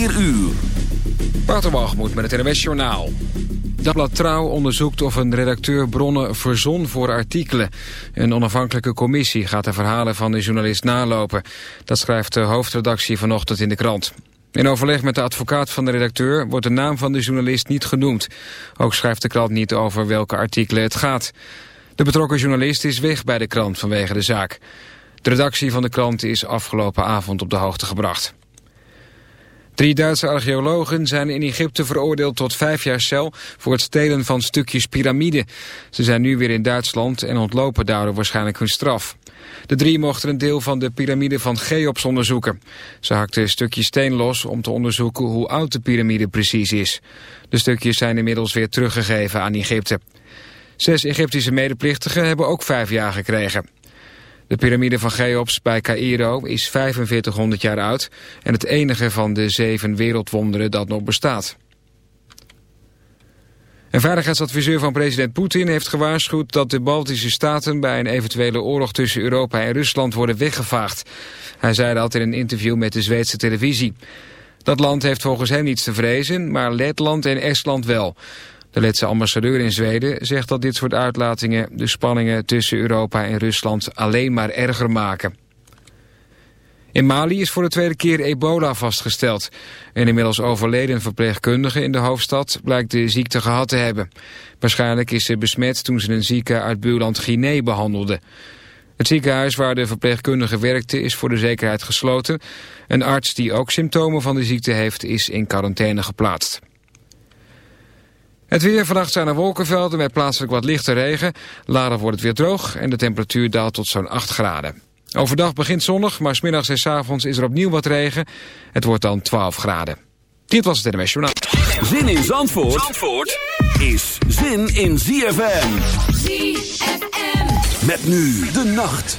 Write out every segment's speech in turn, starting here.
4 uur. Waterwalgemoed met het NWS Journaal. Dagblad Trouw onderzoekt of een redacteur bronnen verzon voor artikelen. Een onafhankelijke commissie gaat de verhalen van de journalist nalopen. Dat schrijft de hoofdredactie vanochtend in de krant. In overleg met de advocaat van de redacteur wordt de naam van de journalist niet genoemd. Ook schrijft de krant niet over welke artikelen het gaat. De betrokken journalist is weg bij de krant vanwege de zaak. De redactie van de krant is afgelopen avond op de hoogte gebracht. Drie Duitse archeologen zijn in Egypte veroordeeld tot vijf jaar cel voor het stelen van stukjes piramide. Ze zijn nu weer in Duitsland en ontlopen daardoor waarschijnlijk hun straf. De drie mochten een deel van de piramide van Cheops onderzoeken. Ze hakten stukjes steen los om te onderzoeken hoe oud de piramide precies is. De stukjes zijn inmiddels weer teruggegeven aan Egypte. Zes Egyptische medeplichtigen hebben ook vijf jaar gekregen. De piramide van Cheops bij Cairo is 4500 jaar oud... en het enige van de zeven wereldwonderen dat nog bestaat. Een veiligheidsadviseur van president Poetin heeft gewaarschuwd dat de Baltische Staten bij een eventuele oorlog tussen Europa en Rusland worden weggevaagd. Hij zei dat in een interview met de Zweedse televisie. Dat land heeft volgens hem niets te vrezen, maar Letland en Estland wel. De Letse ambassadeur in Zweden zegt dat dit soort uitlatingen de spanningen tussen Europa en Rusland alleen maar erger maken. In Mali is voor de tweede keer ebola vastgesteld. Een inmiddels overleden verpleegkundige in de hoofdstad blijkt de ziekte gehad te hebben. Waarschijnlijk is ze besmet toen ze een zieke uit buurland Guinea behandelde. Het ziekenhuis waar de verpleegkundige werkte is voor de zekerheid gesloten. Een arts die ook symptomen van de ziekte heeft is in quarantaine geplaatst. Het weer, vannacht zijn er wolkenvelden met plaatselijk wat lichte regen. Later wordt het weer droog en de temperatuur daalt tot zo'n 8 graden. Overdag begint zonnig, maar smiddags en s avonds is er opnieuw wat regen. Het wordt dan 12 graden. Dit was het NMS Journaal. Zin in Zandvoort, Zandvoort is zin in ZFM. ZFM. Met nu de nacht.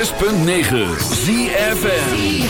106.9 ZFN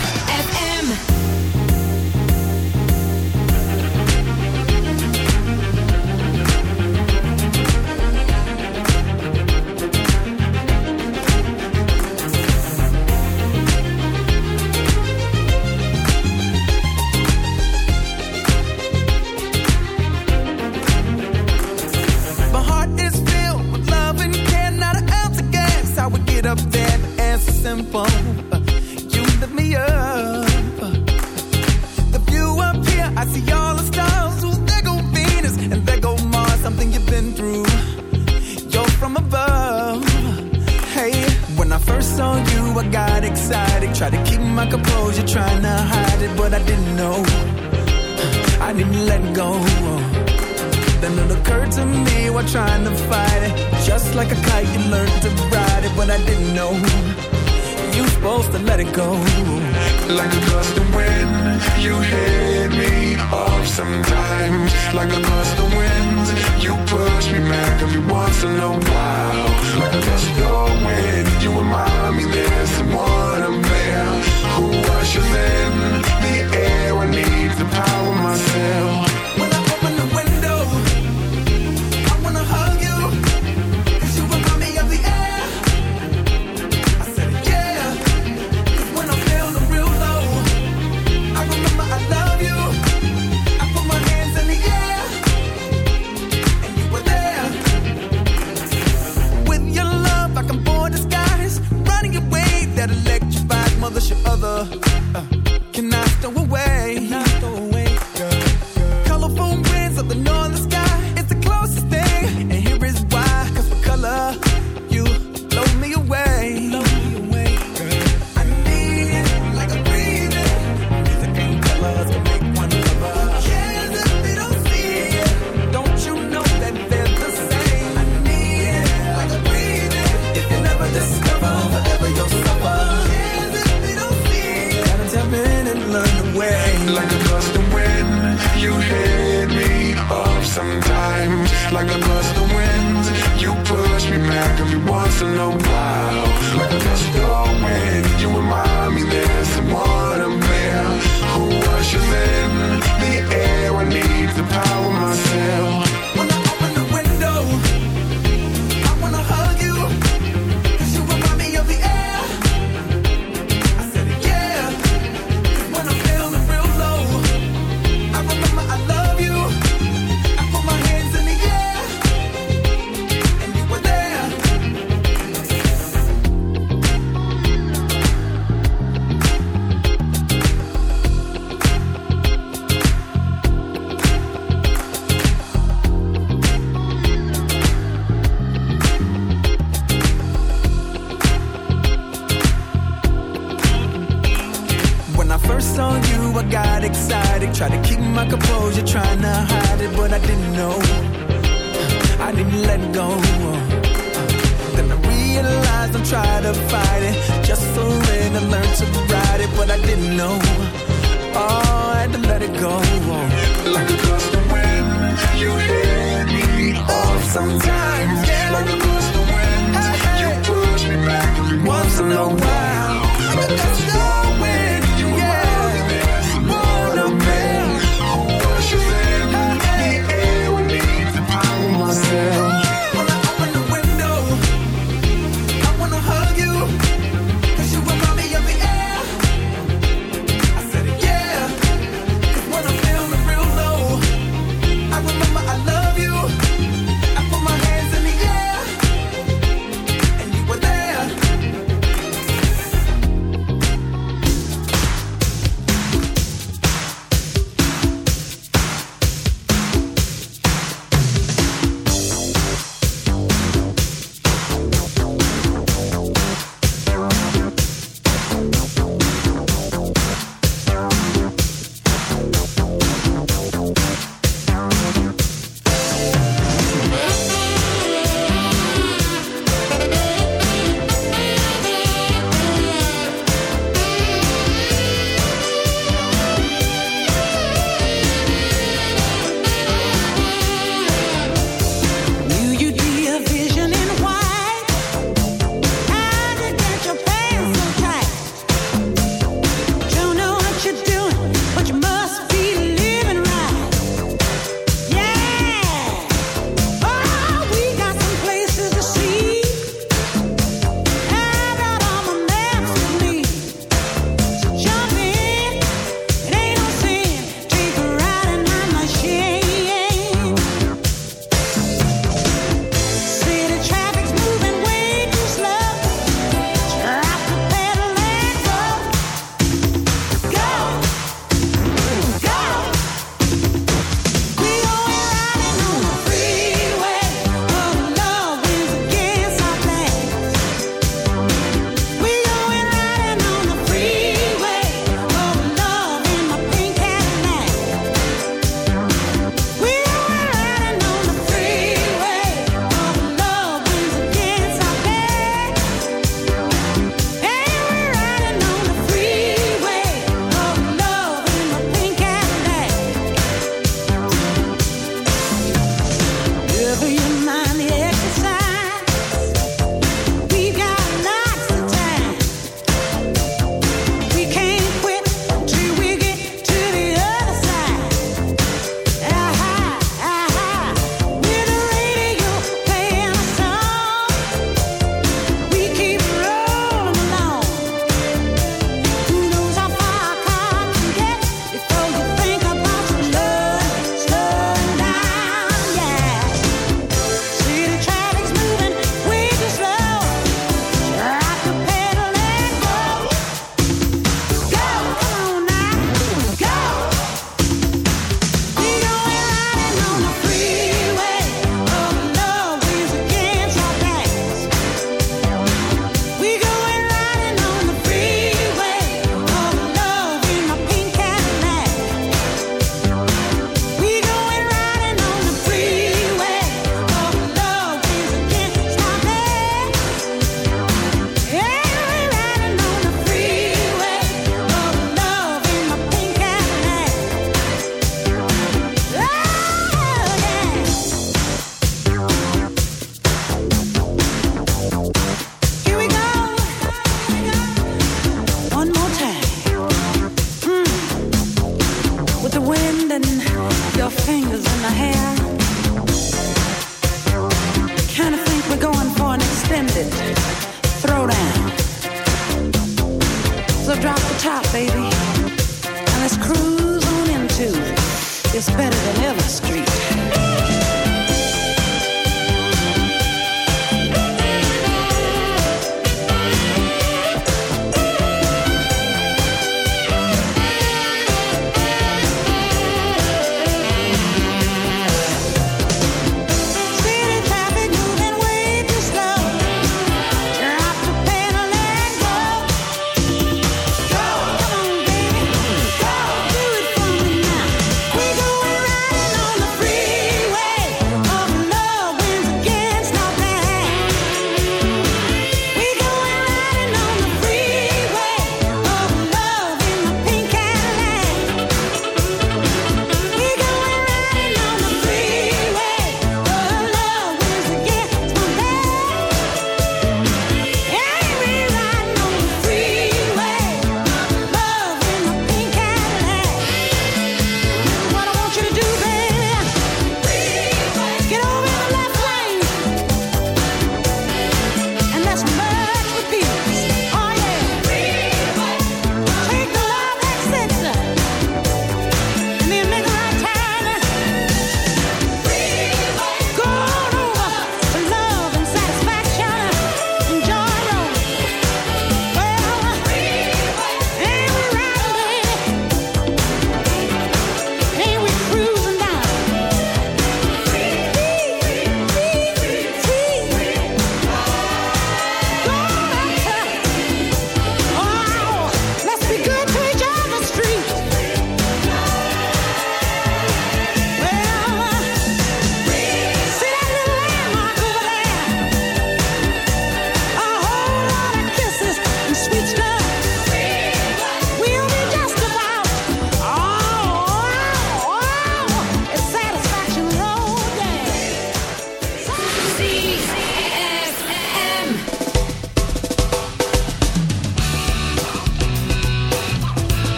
curse on you, I got excited. Tried to keep my composure, trying to hide it, but I didn't know. I didn't let go. Then I realized I'm trying to fight it. Just surrender, learn to ride it, but I didn't know. Oh, I had to let it go. Like a gust of wind, you hit me off sometimes. Yeah. Like a gust of wind, you push me back once in a while.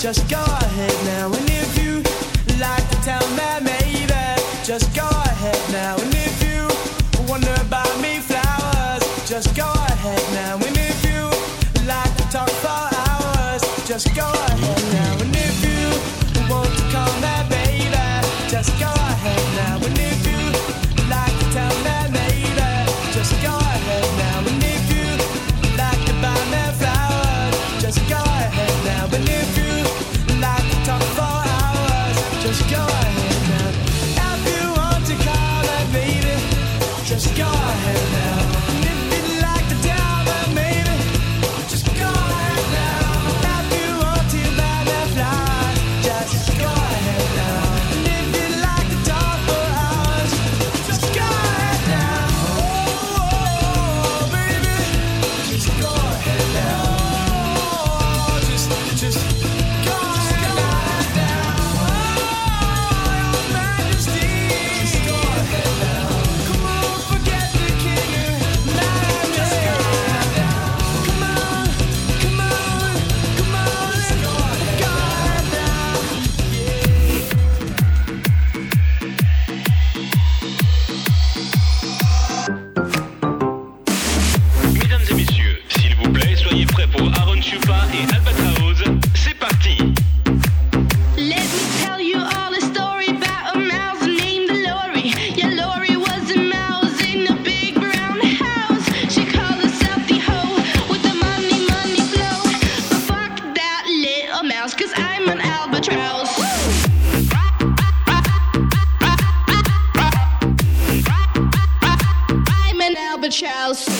just go ahead shall.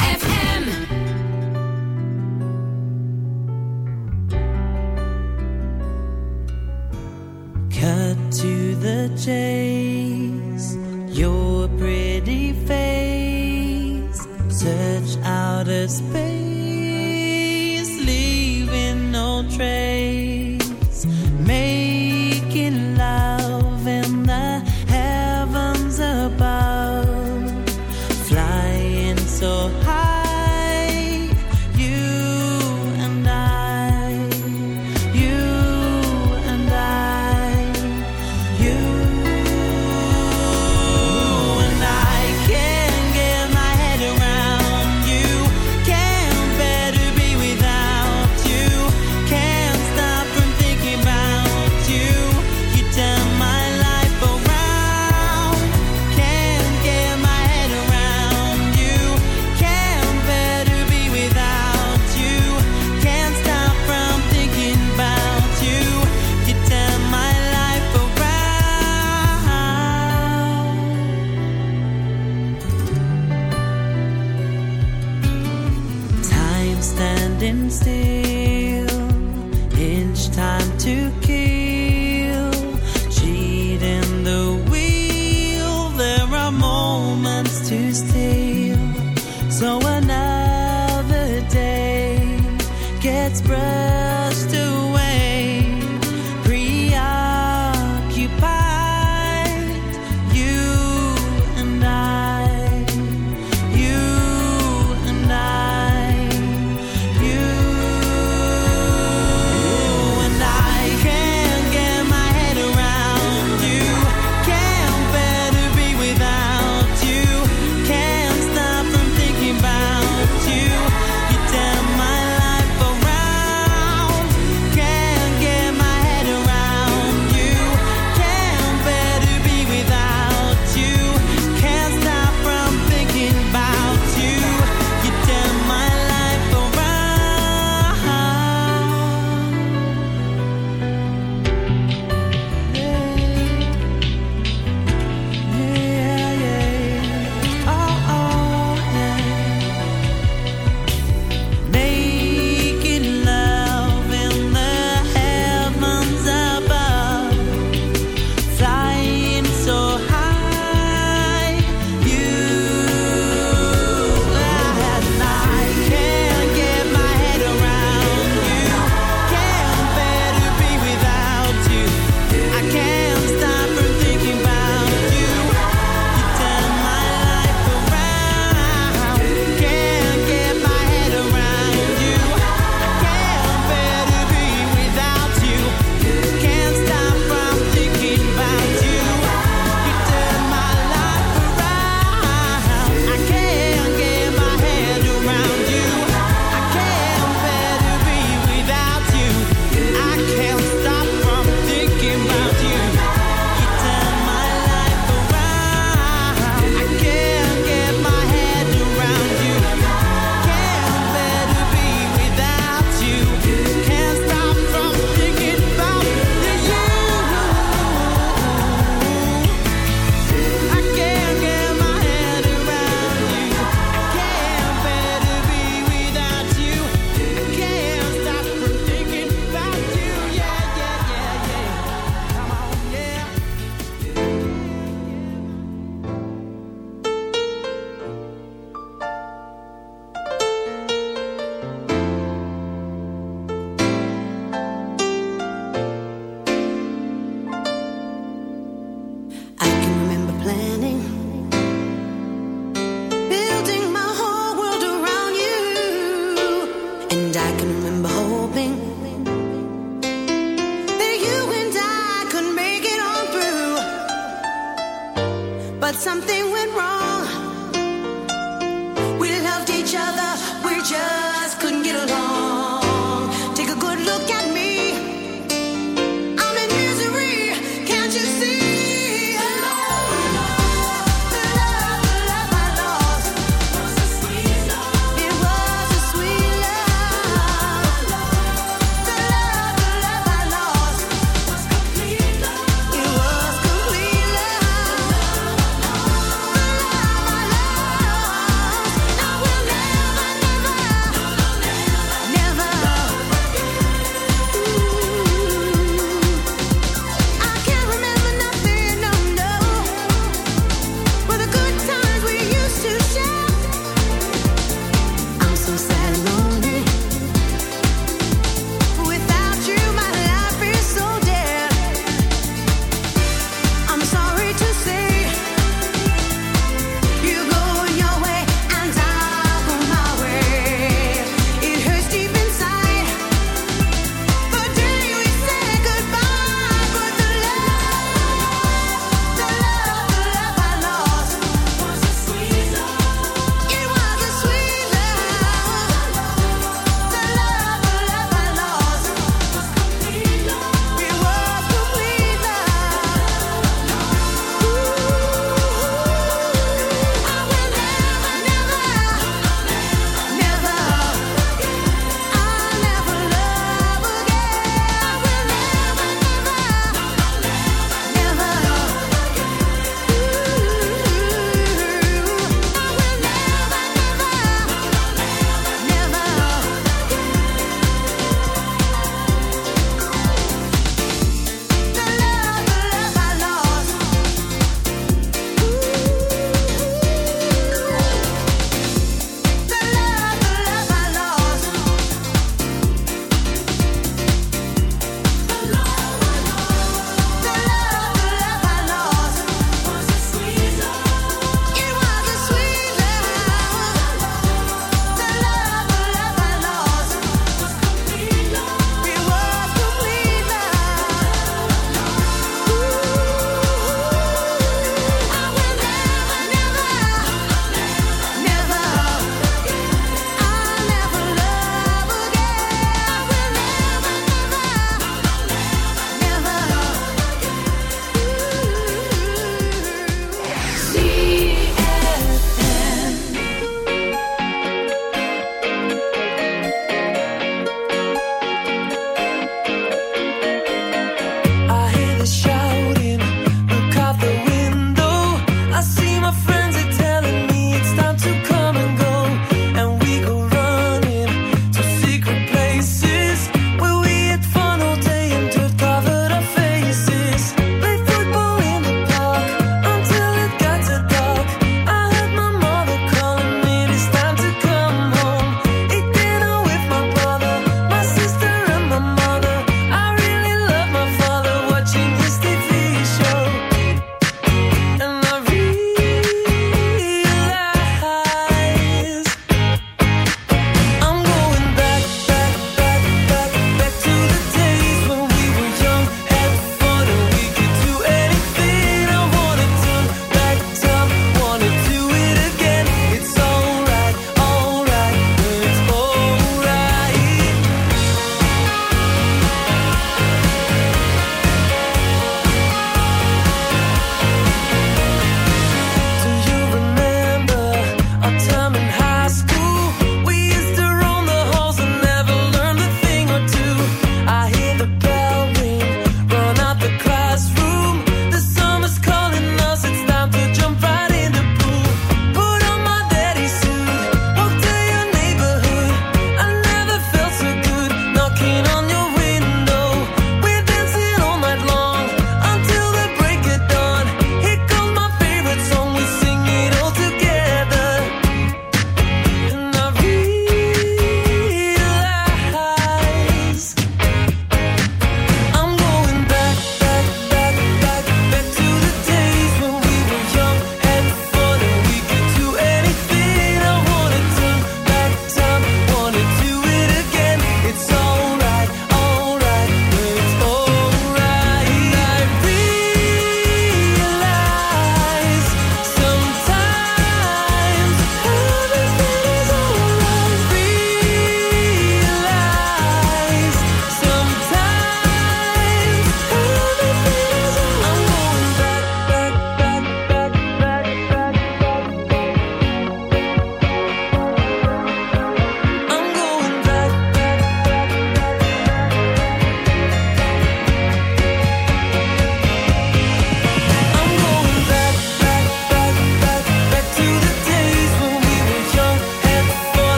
So another day gets bright.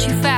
Too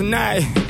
tonight.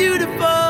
beautiful.